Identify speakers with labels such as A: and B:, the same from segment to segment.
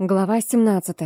A: Глава 17.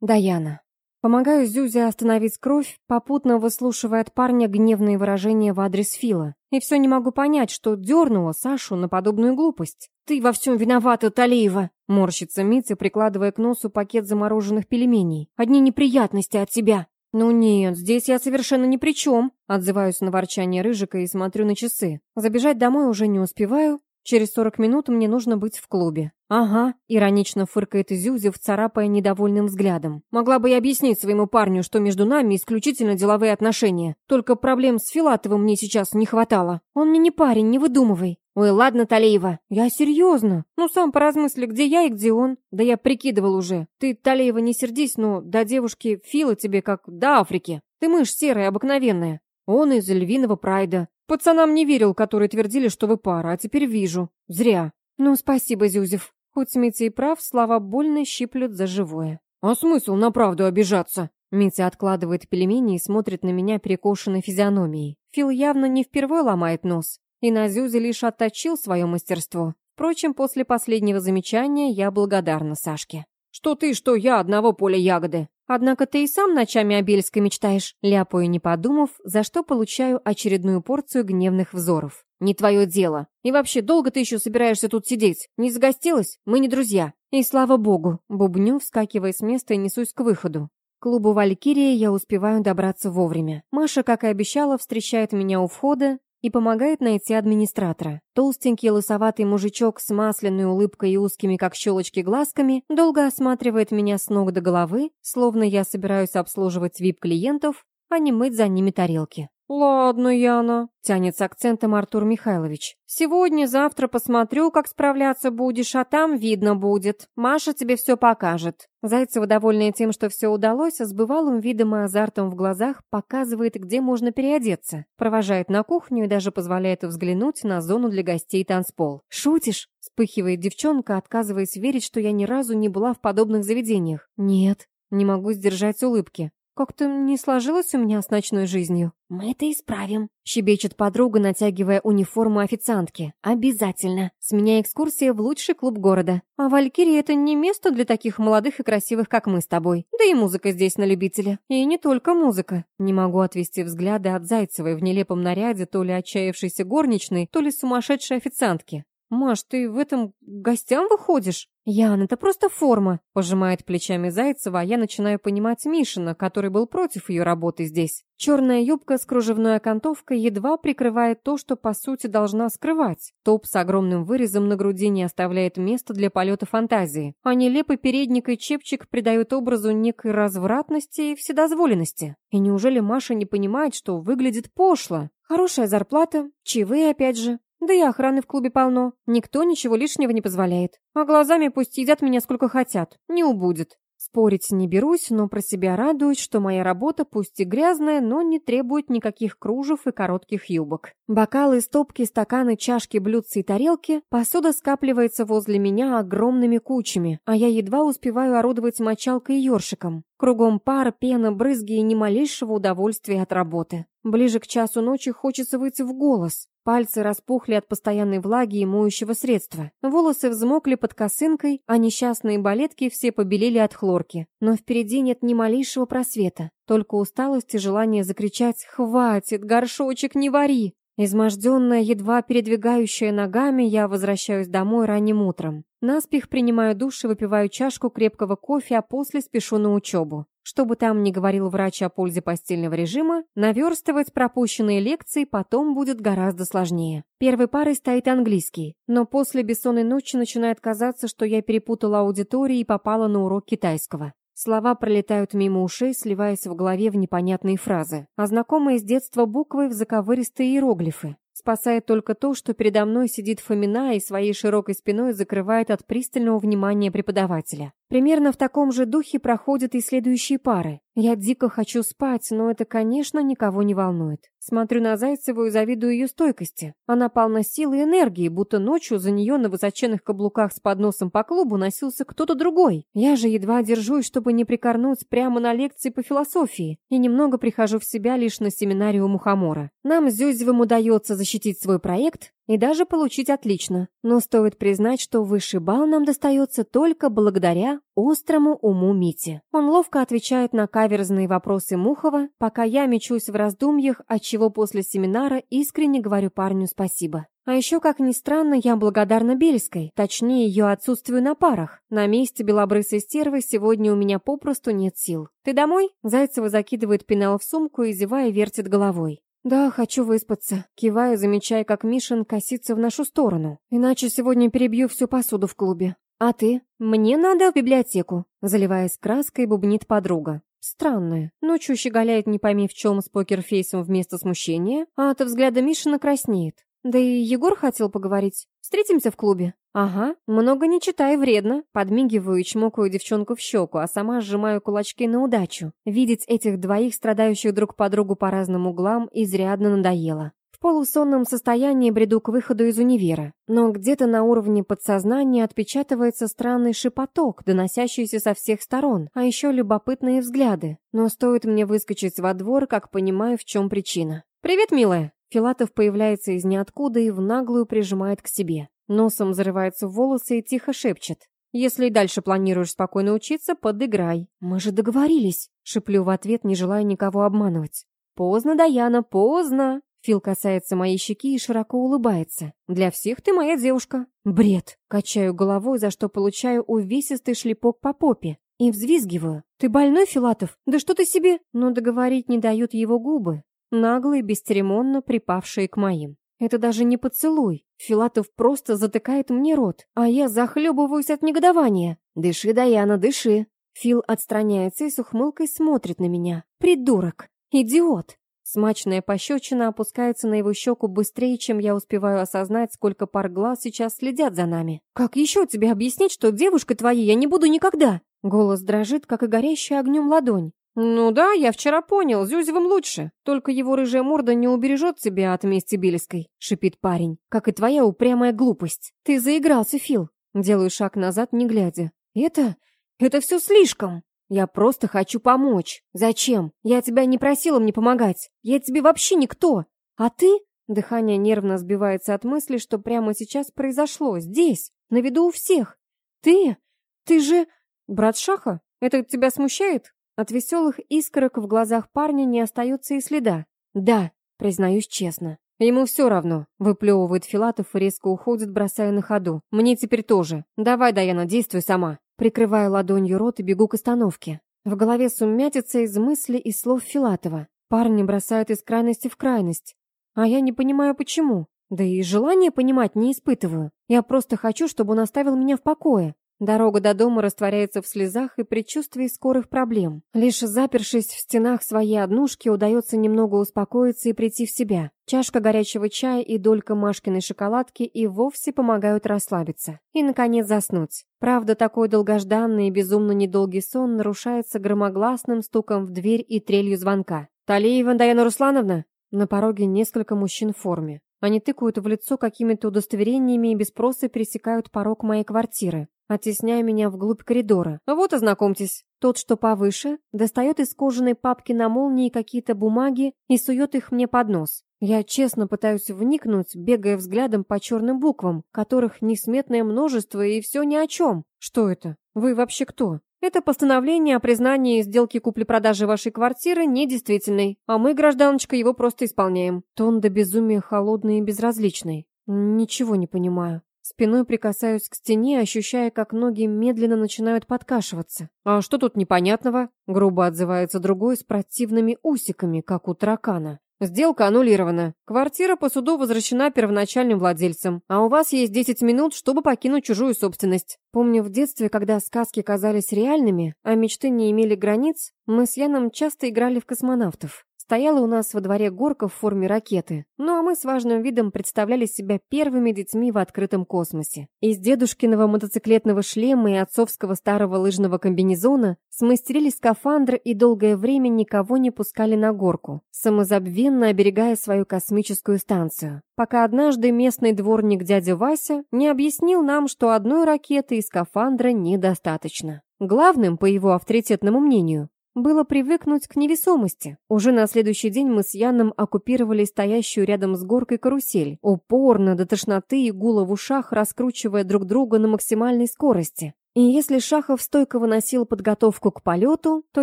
A: Даяна. Помогаю Зюзе остановить кровь, попутно выслушивая от парня гневные выражения в адрес Фила. И все не могу понять, что дернула Сашу на подобную глупость. «Ты во всем виновата, Талиева!» Морщится Митя, прикладывая к носу пакет замороженных пельменей. «Одни неприятности от тебя!» «Ну нет, здесь я совершенно ни при чем!» Отзываюсь на ворчание Рыжика и смотрю на часы. Забежать домой уже не успеваю, Через сорок минут мне нужно быть в клубе. Ага, иронично фыркает Зюзев, царапая недовольным взглядом. Могла бы я объяснить своему парню, что между нами исключительно деловые отношения. Только проблем с Филатовым мне сейчас не хватало. Он мне не парень, не выдумывай. Ой, ладно, Талеева. Я серьезно. Ну, сам поразмысли, где я и где он. Да я прикидывал уже. Ты, Талеева, не сердись, но до девушки Фила тебе как до Африки. Ты мышь серая, обыкновенная. Он из львиного прайда. Пацанам не верил, которые твердили, что вы пара, а теперь вижу. Зря. Ну, спасибо, Зюзев. Хоть Митя и прав, слова больно щиплют за живое. А смысл на правду обижаться? Митя откладывает пельмени и смотрит на меня перекошенной физиономией. Фил явно не впервые ломает нос. И на Зюзе лишь отточил свое мастерство. Впрочем, после последнего замечания я благодарна Сашке. «Что ты, что я, одного поля ягоды!» Однако ты и сам ночами о Бельской мечтаешь, ляпаю не подумав, за что получаю очередную порцию гневных взоров. Не твое дело. И вообще, долго ты еще собираешься тут сидеть? Не загостилась? Мы не друзья. И слава богу, бубню, вскакивая с места и несусь к выходу. К клубу «Валькирия» я успеваю добраться вовремя. Маша, как и обещала, встречает меня у входа, и помогает найти администратора. Толстенький лысоватый мужичок с масляной улыбкой и узкими, как щелочки, глазками долго осматривает меня с ног до головы, словно я собираюсь обслуживать вип-клиентов, а не мыть за ними тарелки. «Ладно, Яна», — тянет с акцентом Артур Михайлович. «Сегодня-завтра посмотрю, как справляться будешь, а там видно будет. Маша тебе все покажет». Зайцева, довольная тем, что все удалось, с бывалым видом и азартом в глазах показывает, где можно переодеться. Провожает на кухню и даже позволяет взглянуть на зону для гостей танцпол. «Шутишь?» — вспыхивает девчонка, отказываясь верить, что я ни разу не была в подобных заведениях. «Нет». Не могу сдержать улыбки. Как-то не сложилось у меня с ночной жизнью. Мы это исправим, щебечет подруга, натягивая униформу официантки. Обязательно. С меня экскурсия в лучший клуб города. А Валькирия это не место для таких молодых и красивых, как мы с тобой. Да и музыка здесь на любителя. И не только музыка. Не могу отвести взгляды от Зайцевой в нелепом наряде то ли отчаявшейся горничной, то ли сумасшедшей официантки. «Маш, ты в этом гостям выходишь?» «Ян, это просто форма», — пожимает плечами Зайцева, а я начинаю понимать Мишина, который был против ее работы здесь. Черная юбка с кружевной окантовкой едва прикрывает то, что по сути должна скрывать. Топ с огромным вырезом на груди не оставляет места для полета фантазии, а нелепый передник и чепчик придают образу некой развратности и вседозволенности. И неужели Маша не понимает, что выглядит пошло? Хорошая зарплата, чаевые опять же, да и охраны в клубе полно. Никто ничего лишнего не позволяет. А глазами пусть едят меня сколько хотят. Не убудет. Спорить не берусь, но про себя радуюсь, что моя работа пусть и грязная, но не требует никаких кружев и коротких юбок. Бокалы, стопки, стаканы, чашки, блюдца и тарелки, посуда скапливается возле меня огромными кучами, а я едва успеваю орудовать мочалкой и ёршиком. Кругом пар, пена, брызги и ни малейшего удовольствия от работы. Ближе к часу ночи хочется выйти в голос. Пальцы распухли от постоянной влаги и моющего средства. Волосы взмокли под косынкой, а несчастные балетки все побелели от хлорки. Но впереди нет ни малейшего просвета. Только усталость и желание закричать «Хватит, горшочек, не вари!» Изможденная, едва передвигающая ногами, я возвращаюсь домой ранним утром. Наспех принимаю душ и выпиваю чашку крепкого кофе, а после спешу на учебу. Что бы там ни говорил врач о пользе постельного режима, наверстывать пропущенные лекции потом будет гораздо сложнее. Первой парой стоит английский, но после бессонной ночи начинает казаться, что я перепутала аудиторию и попала на урок китайского. Слова пролетают мимо ушей, сливаясь в голове в непонятные фразы, а знакомые с детства буквы в заковыристые иероглифы. Спасает только то, что передо мной сидит Фомина и своей широкой спиной закрывает от пристального внимания преподавателя. Примерно в таком же духе проходят и следующие пары. Я дико хочу спать, но это, конечно, никого не волнует. Смотрю на Зайцеву и завидую ее стойкости. Она полна силы и энергии, будто ночью за нее на высоченных каблуках с подносом по клубу носился кто-то другой. Я же едва держусь, чтобы не прикорнуть прямо на лекции по философии, и немного прихожу в себя лишь на семинаре у Мухомора. Нам с Зюзевым удается защитить свой проект, и даже получить отлично. Но стоит признать, что высший балл нам достается только благодаря острому уму Мити. Он ловко отвечает на каверзные вопросы Мухова, пока я мечусь в раздумьях, отчего после семинара искренне говорю парню спасибо. А еще, как ни странно, я благодарна Бельской, точнее, ее отсутствию на парах. На месте белобрысой стервы сегодня у меня попросту нет сил. «Ты домой?» Зайцева закидывает пенал в сумку и, зевая, вертит головой. «Да, хочу выспаться», киваю, замечая, как Мишин косится в нашу сторону. «Иначе сегодня перебью всю посуду в клубе». «А ты?» «Мне надо в библиотеку», заливаясь краской, бубнит подруга. Странная. Ночью щеголяет не пойми в чем с покерфейсом вместо смущения, а от взгляда Мишина краснеет. Да и Егор хотел поговорить. Встретимся в клубе. Ага, много не читай, вредно. Подмигиваю и чмокаю девчонку в щеку, а сама сжимаю кулачки на удачу. Видеть этих двоих, страдающих друг по другу по разным углам, изрядно надоело. В полусонном состоянии бреду к выходу из универа, но где-то на уровне подсознания отпечатывается странный шепоток, доносящийся со всех сторон, а еще любопытные взгляды. Но стоит мне выскочить во двор, как понимаю, в чем причина. «Привет, милая!» Филатов появляется из ниоткуда и в наглую прижимает к себе. Носом зарывается в волосы и тихо шепчет. «Если и дальше планируешь спокойно учиться, подыграй». «Мы же договорились», — шеплю в ответ, не желая никого обманывать. «Поздно, Даяна, поздно». Фил касается моей щеки и широко улыбается. «Для всех ты моя девушка». «Бред!» — качаю головой, за что получаю увесистый шлепок по попе. И взвизгиваю. «Ты больной, Филатов? Да что ты себе?» Но договорить не дают его губы нагло и бесцеремонно припавшие к моим. Это даже не поцелуй. Филатов просто затыкает мне рот, а я захлебываюсь от негодования. «Дыши, Даяна, дыши!» Фил отстраняется и с ухмылкой смотрит на меня. «Придурок! Идиот!» Смачная пощечина опускается на его щеку быстрее, чем я успеваю осознать, сколько пар глаз сейчас следят за нами. «Как еще тебе объяснить, что девушкой твоей я не буду никогда?» Голос дрожит, как и горящая огнем ладонь. «Ну да, я вчера понял, Зюзевым лучше. Только его рыжая морда не убережет тебя от мести Билеской», — шипит парень. «Как и твоя упрямая глупость. Ты заигрался, Фил». Делаю шаг назад, не глядя. «Это... это все слишком. Я просто хочу помочь. Зачем? Я тебя не просила мне помогать. Я тебе вообще никто. А ты...» Дыхание нервно сбивается от мысли, что прямо сейчас произошло, здесь, на виду у всех. «Ты... ты же... брат Шаха? Это тебя смущает?» От веселых искорок в глазах парня не остается и следа. «Да», признаюсь честно. Ему все равно, выплевывает Филатов и резко уходит, бросая на ходу. Мне теперь тоже. Давай, Даяна, действуй сама. Прикрываю ладонью рот и бегу к остановке. В голове сумятится из мыслей и слов Филатова. Парни бросают из крайности в крайность. А я не понимаю, почему. Да и желания понимать не испытываю. Я просто хочу, чтобы он оставил меня в покое. Дорога до дома растворяется в слезах и предчувствии скорых проблем. Лишь запершись в стенах своей однушки, удается немного успокоиться и прийти в себя. Чашка горячего чая и долька Машкиной шоколадки и вовсе помогают расслабиться. И, наконец, заснуть. Правда, такой долгожданный и безумно недолгий сон нарушается громогласным стуком в дверь и трелью звонка. «Талиева Даяна Руслановна?» На пороге несколько мужчин в форме. Они тыкают в лицо какими-то удостоверениями и без спроса пересекают порог моей квартиры оттесняя меня вглубь коридора. Вот и знакомьтесь. Тот, что повыше, достает из кожаной папки на молнии какие-то бумаги и сует их мне под нос. Я честно пытаюсь вникнуть, бегая взглядом по черным буквам, которых несметное множество и все ни о чем. Что это? Вы вообще кто? Это постановление о признании сделки купли-продажи вашей квартиры недействительной, а мы, гражданочка, его просто исполняем. Тон до безумия холодный и безразличный. Ничего не понимаю. Спиной прикасаюсь к стене, ощущая, как ноги медленно начинают подкашиваться. «А что тут непонятного?» — грубо отзывается другой с противными усиками, как у таракана. Сделка аннулирована. Квартира по суду возвращена первоначальным владельцам, а у вас есть 10 минут, чтобы покинуть чужую собственность. Помню в детстве, когда сказки казались реальными, а мечты не имели границ, мы с Яном часто играли в космонавтов. Стояла у нас во дворе горка в форме ракеты. Ну а мы с важным видом представляли себя первыми детьми в открытом космосе. Из дедушкиного мотоциклетного шлема и отцовского старого лыжного комбинезона смастерили скафандр и долгое время никого не пускали на горку, самозабвенно оберегая свою космическую станцию. Пока однажды местный дворник дядя Вася не объяснил нам, что одной ракеты и скафандра недостаточно. Главным, по его авторитетному мнению, было привыкнуть к невесомости. Уже на следующий день мы с Яном оккупировали стоящую рядом с горкой карусель, упорно до тошноты и гула в ушах, раскручивая друг друга на максимальной скорости. И если Шахов стойко выносил подготовку к полету, то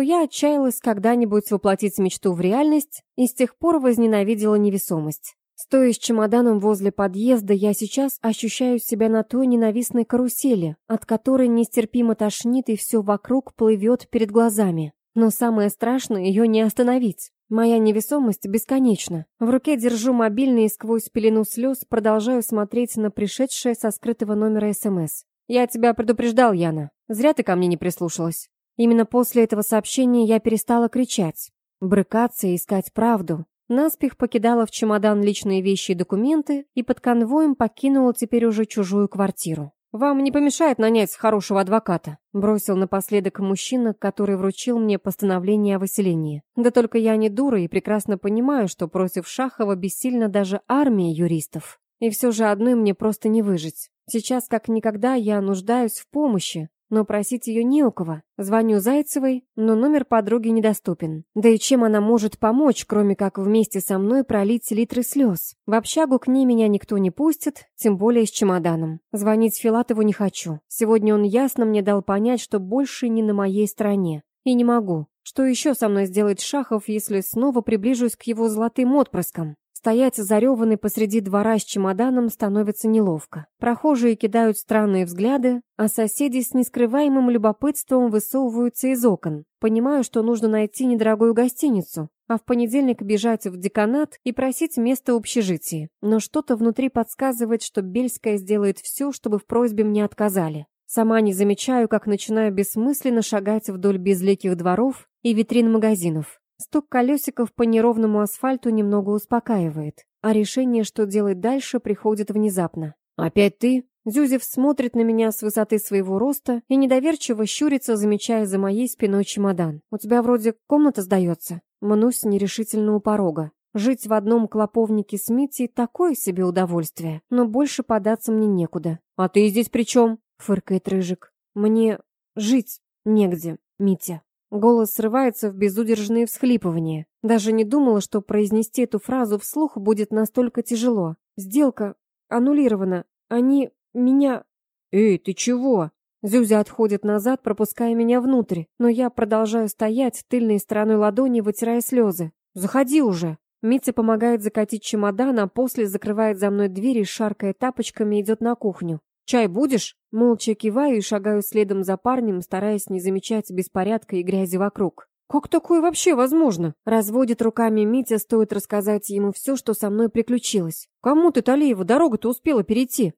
A: я отчаялась когда-нибудь воплотить мечту в реальность и с тех пор возненавидела невесомость. Стоя с чемоданом возле подъезда, я сейчас ощущаю себя на той ненавистной карусели, от которой нестерпимо тошнит и все вокруг плывет перед глазами. Но самое страшное — ее не остановить. Моя невесомость бесконечна. В руке держу мобильный и сквозь пелену слез продолжаю смотреть на пришедшее со скрытого номера СМС. «Я тебя предупреждал, Яна. Зря ты ко мне не прислушалась». Именно после этого сообщения я перестала кричать, брыкаться и искать правду. Наспех покидала в чемодан личные вещи и документы и под конвоем покинула теперь уже чужую квартиру. «Вам не помешает нанять хорошего адвоката», — бросил напоследок мужчина, который вручил мне постановление о выселении. «Да только я не дура и прекрасно понимаю, что против Шахова бессильна даже армия юристов. И все же одной мне просто не выжить. Сейчас как никогда я нуждаюсь в помощи, но просить ее не у кого. Звоню Зайцевой, но номер подруги недоступен. Да и чем она может помочь, кроме как вместе со мной пролить литры слез? В общагу к ней меня никто не пустит, тем более с чемоданом. Звонить Филатову не хочу. Сегодня он ясно мне дал понять, что больше не на моей стороне. И не могу. Что еще со мной сделает Шахов, если снова приближусь к его золотым отпрыскам? Стоять зареванный посреди двора с чемоданом становится неловко. Прохожие кидают странные взгляды, а соседи с нескрываемым любопытством высовываются из окон. Понимаю, что нужно найти недорогую гостиницу, а в понедельник бежать в деканат и просить место в общежитии. Но что-то внутри подсказывает, что Бельская сделает все, чтобы в просьбе мне отказали. Сама не замечаю, как начинаю бессмысленно шагать вдоль безликих дворов и витрин магазинов. Стук колесиков по неровному асфальту немного успокаивает, а решение, что делать дальше, приходит внезапно. «Опять ты?» Зюзев смотрит на меня с высоты своего роста и недоверчиво щурится, замечая за моей спиной чемодан. «У тебя вроде комната сдается?» Мнусь нерешительно у порога. Жить в одном клоповнике с Митей — такое себе удовольствие, но больше податься мне некуда. «А ты здесь при чем?» — фыркает Рыжик. «Мне жить негде, Митя». Голос срывается в безудержные всхлипывания. Даже не думала, что произнести эту фразу вслух будет настолько тяжело. Сделка аннулирована. Они меня... Эй, ты чего? Зюзя отходит назад, пропуская меня внутрь, но я продолжаю стоять тыльной стороной ладони, вытирая слезы. Заходи уже. Митя помогает закатить чемодан, а после закрывает за мной дверь и, шаркая тапочками, идет на кухню. «Чай будешь?» Молча киваю и шагаю следом за парнем, стараясь не замечать беспорядка и грязи вокруг. «Как такое вообще возможно?» Разводит руками Митя, стоит рассказать ему все, что со мной приключилось. «Кому ты, Талиева, дорогу-то успела перейти?»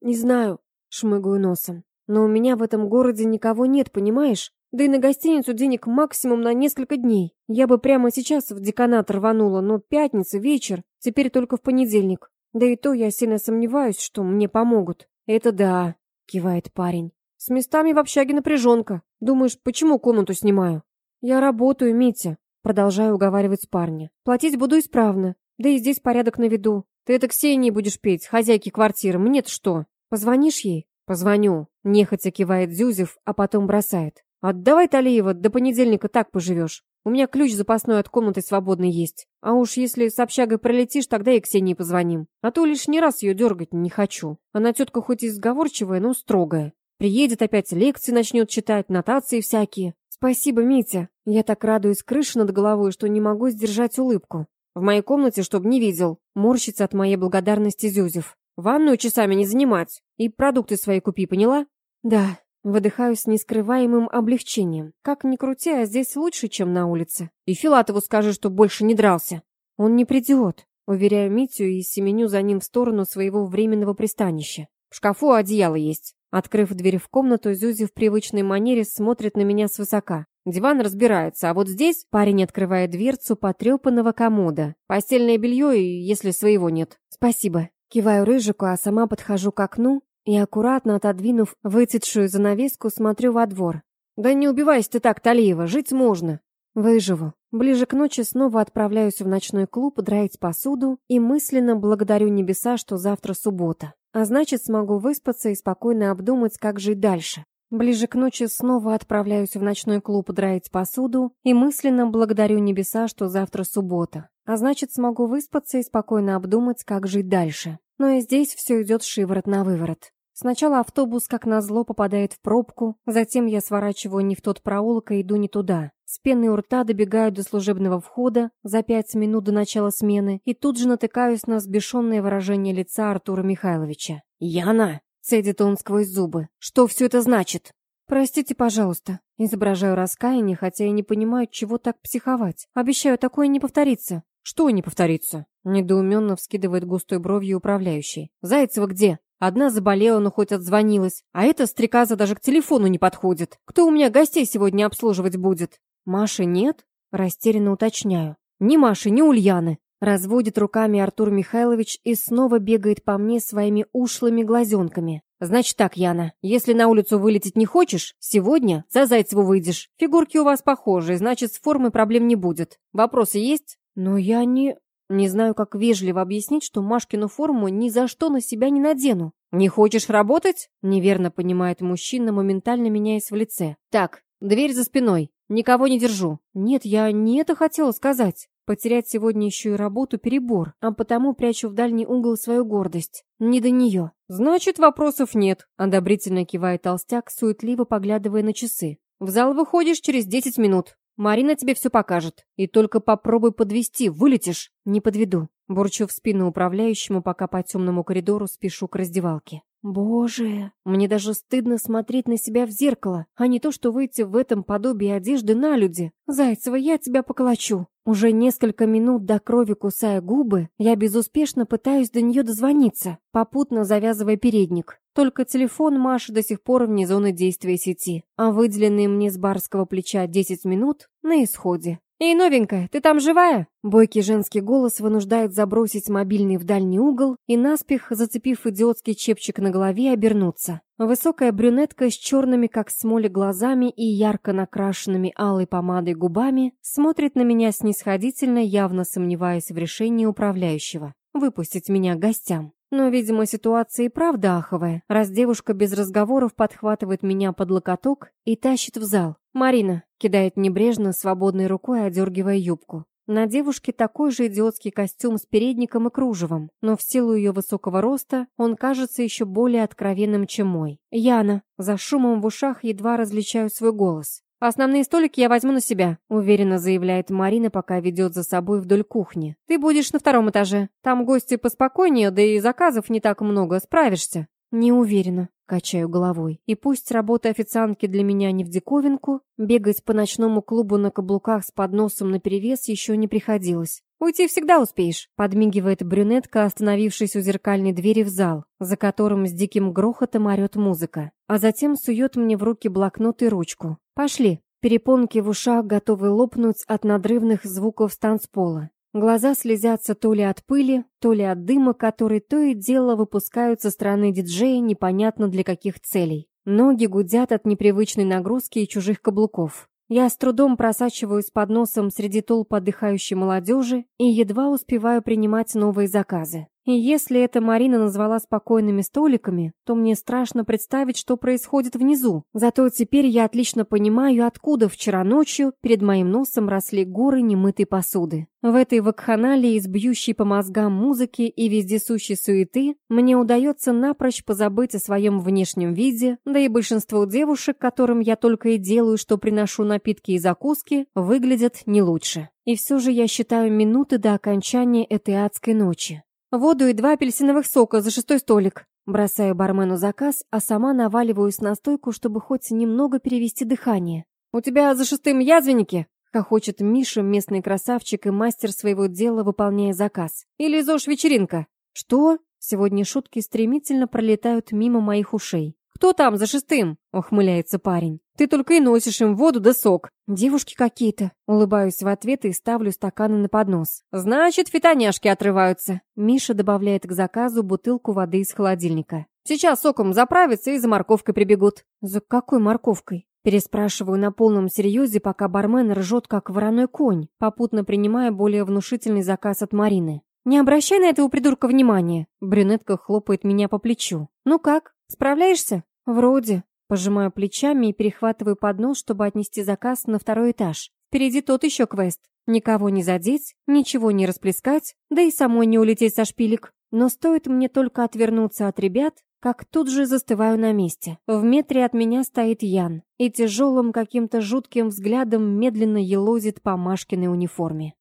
A: «Не знаю», — шмыгаю носом. «Но у меня в этом городе никого нет, понимаешь? Да и на гостиницу денег максимум на несколько дней. Я бы прямо сейчас в деканат рванула, но пятница, вечер, теперь только в понедельник. Да и то я сильно сомневаюсь, что мне помогут». «Это да», — кивает парень. «С местами в общаге напряженка. Думаешь, почему комнату снимаю?» «Я работаю, Митя», — продолжаю уговаривать парня. «Платить буду исправно. Да и здесь порядок на виду. Ты это Ксении будешь петь, хозяйки квартиры. Мне-то что? Позвонишь ей?» «Позвоню», — нехотя кивает Зюзев, а потом бросает. «Отдавай, Талиева, до понедельника так поживешь. У меня ключ запасной от комнаты свободный есть. А уж если с общагой пролетишь, тогда и Ксении позвоним. А то лишний раз ее дергать не хочу. Она тетка хоть и сговорчивая, но строгая. Приедет опять лекции начнет читать, нотации всякие. Спасибо, Митя. Я так радуюсь крыше над головой, что не могу сдержать улыбку. В моей комнате, чтоб не видел. Морщится от моей благодарности Зюзев. Ванную часами не занимать. И продукты свои купи, поняла? Да, Выдыхаю с нескрываемым облегчением. Как ни крути, а здесь лучше, чем на улице. И Филатову скажи, что больше не дрался. Он не придет, уверяю Митю и семеню за ним в сторону своего временного пристанища. В шкафу одеяло есть. Открыв дверь в комнату, Зюзи в привычной манере смотрит на меня свысока. Диван разбирается, а вот здесь парень открывает дверцу потрепанного комода. Постельное белье, если своего нет. Спасибо. Киваю рыжику, а сама подхожу к окну и, аккуратно отодвинув выцветшую занавеску, смотрю во двор. «Да не убивайся ты так, Талиева, жить можно!» Выживу. Ближе к ночи снова отправляюсь в ночной клуб драить посуду и мысленно благодарю небеса, что завтра суббота. А значит, смогу выспаться и спокойно обдумать, как жить дальше. Ближе к ночи снова отправляюсь в ночной клуб драить посуду и мысленно благодарю небеса, что завтра суббота. А значит, смогу выспаться и спокойно обдумать, как жить дальше. Но и здесь все идет шиворот на выворот. Сначала автобус, как назло, попадает в пробку, затем я сворачиваю не в тот проулок и иду не туда. С пеной у рта добегаю до служебного входа за пять минут до начала смены и тут же натыкаюсь на сбешенное выражение лица Артура Михайловича. «Яна!» — цедит он сквозь зубы. «Что все это значит?» «Простите, пожалуйста». Изображаю раскаяние, хотя и не понимаю, чего так психовать. Обещаю, такое не повторится. «Что не повторится?» Недоуменно вскидывает густой бровью управляющий. «Зайцева где?» Одна заболела, но хоть отзвонилась. А эта стрекоза даже к телефону не подходит. Кто у меня гостей сегодня обслуживать будет? Маши нет? Растерянно уточняю. Ни Маши, ни Ульяны. Разводит руками Артур Михайлович и снова бегает по мне своими ушлыми глазенками. «Значит так, Яна, если на улицу вылететь не хочешь, сегодня за Зайцеву выйдешь. Фигурки у вас похожие, значит, с формой проблем не будет. Вопросы есть?» «Но я не...» Не знаю, как вежливо объяснить, что Машкину форму ни за что на себя не надену. «Не хочешь работать?» — неверно понимает мужчина, моментально меняясь в лице. «Так, дверь за спиной. Никого не держу». «Нет, я не это хотела сказать. Потерять сегодня еще и работу — перебор, а потому прячу в дальний угол свою гордость. Не до нее». «Значит, вопросов нет», — одобрительно кивает толстяк, суетливо поглядывая на часы. «В зал выходишь через десять минут. Марина тебе все покажет. И только попробуй подвести, вылетишь. Не подведу. Бурчу в спину управляющему, пока по темному коридору спешу к раздевалке. Боже, мне даже стыдно смотреть на себя в зеркало, а не то, что выйти в этом подобии одежды на люди. Зайцева, я тебя поколочу. Уже несколько минут до крови кусая губы, я безуспешно пытаюсь до нее дозвониться, попутно завязывая передник. Только телефон Маши до сих пор вне зоны действия сети, а выделенные мне с барского плеча 10 минут на исходе. «Эй, новенькая, ты там живая?» Бойкий женский голос вынуждает забросить мобильный в дальний угол и, наспех, зацепив идиотский чепчик на голове, обернуться. Высокая брюнетка с черными, как смоли, глазами и ярко накрашенными алой помадой губами смотрит на меня снисходительно, явно сомневаясь в решении управляющего. Выпустить меня гостям. Но, видимо, ситуация и правда аховая, раз девушка без разговоров подхватывает меня под локоток и тащит в зал. «Марина», — кидает небрежно, свободной рукой одергивая юбку. На девушке такой же идиотский костюм с передником и кружевом, но в силу ее высокого роста он кажется еще более откровенным, чем мой. «Яна», за шумом в ушах едва различаю свой голос. «Основные столики я возьму на себя», — уверенно заявляет Марина, пока ведет за собой вдоль кухни. «Ты будешь на втором этаже. Там гости поспокойнее, да и заказов не так много. Справишься». «Не уверена», — качаю головой. «И пусть работа официантки для меня не в диковинку, бегать по ночному клубу на каблуках с подносом наперевес еще не приходилось. «Уйти всегда успеешь», — подмигивает брюнетка, остановившись у зеркальной двери в зал, за которым с диким грохотом орет музыка. А затем сует мне в руки блокнот и ручку. «Пошли». Перепонки в ушах готовы лопнуть от надрывных звуков с танцпола. Глаза слезятся то ли от пыли, то ли от дыма, который то и дело выпускают со стороны диджея непонятно для каких целей. Ноги гудят от непривычной нагрузки и чужих каблуков. Я с трудом просачиваюсь под носом среди толп отдыхающей молодежи и едва успеваю принимать новые заказы. И если это Марина назвала спокойными столиками, то мне страшно представить, что происходит внизу. Зато теперь я отлично понимаю, откуда вчера ночью перед моим носом росли горы немытой посуды. В этой вакханалии из бьющей по мозгам музыки и вездесущей суеты мне удается напрочь позабыть о своем внешнем виде, да и большинство девушек, которым я только и делаю, что приношу напитки и закуски, выглядят не лучше. И все же я считаю минуты до окончания этой адской ночи. Воду и два апельсиновых сока за шестой столик. Бросаю бармену заказ, а сама наваливаюсь на стойку, чтобы хоть немного перевести дыхание. «У тебя за шестым язвенники?» — хохочет Миша, местный красавчик и мастер своего дела, выполняя заказ. «Или ЗОЖ-вечеринка?» «Что?» Сегодня шутки стремительно пролетают мимо моих ушей. «Кто там за шестым?» — ухмыляется парень. «Ты только и носишь им воду да сок». «Девушки какие-то». Улыбаюсь в ответ и ставлю стаканы на поднос. «Значит, фитоняшки отрываются». Миша добавляет к заказу бутылку воды из холодильника. «Сейчас соком заправятся и за морковкой прибегут». «За какой морковкой?» Переспрашиваю на полном серьезе, пока бармен ржет, как вороной конь, попутно принимая более внушительный заказ от Марины. «Не обращай на этого придурка внимания!» Брюнетка хлопает меня по плечу. «Ну как, справляешься?» «Вроде». Пожимаю плечами и перехватываю поднос, чтобы отнести заказ на второй этаж. Впереди тот еще квест. Никого не задеть, ничего не расплескать, да и самой не улететь со шпилек. Но стоит мне только отвернуться от ребят, как тут же застываю на месте. В метре от меня стоит Ян и тяжелым каким-то жутким взглядом медленно елозит по Машкиной униформе.